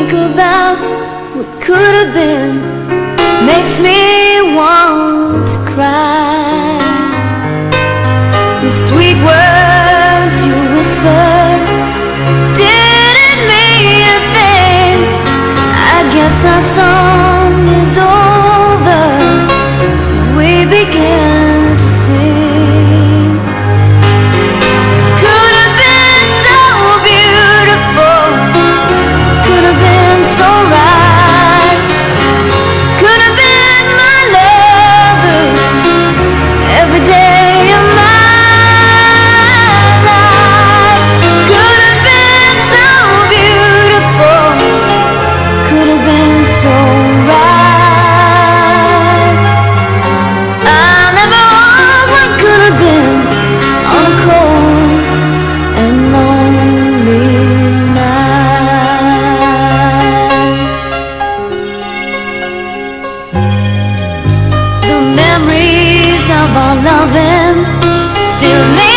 about what could have been. Makes me want to memories of our loving still live.